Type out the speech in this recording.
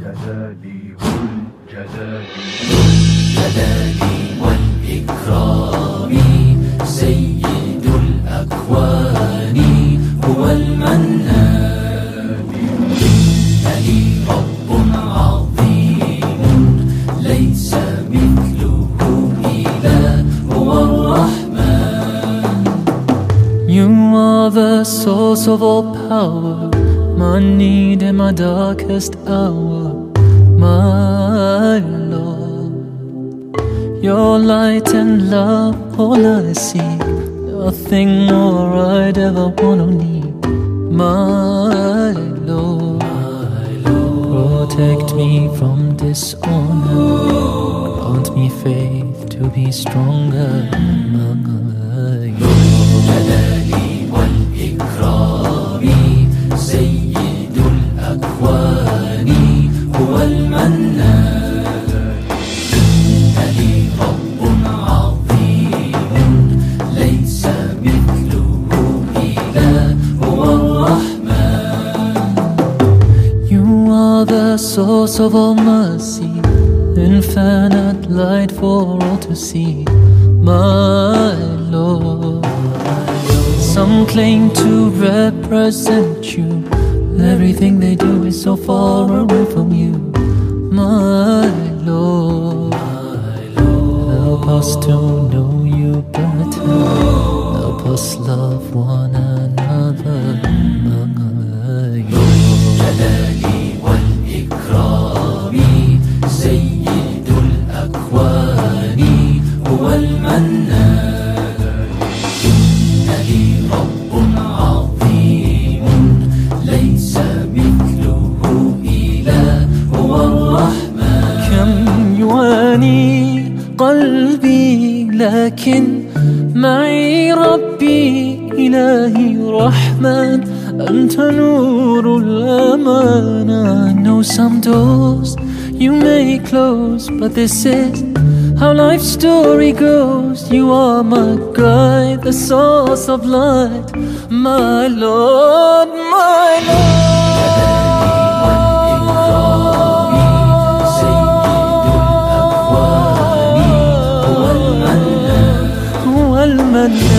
جلالي جلالي الجلال والإكرام سيد الأكوان هو المنان لي رب عظيم ليس مثله إله هو الرحمن You are the source of all power, my need in my darkest hour, my Lord. Your light and love, all I see, nothing more I'd ever wanna need, my Lord. Protect me from dishonor, grant me faith to be stronger, Lord. Source of all mercy, infinite light for all to see, my Lord. Some claim to represent you, everything they do is so far away from you, my Lord. Help us to know you better, help us love one another, قلبي لكن معي ربي إلهي رحمن أنت نور الأمان I know some doors you may close But this is how life's story goes You are my guide, the source of light My Lord, my not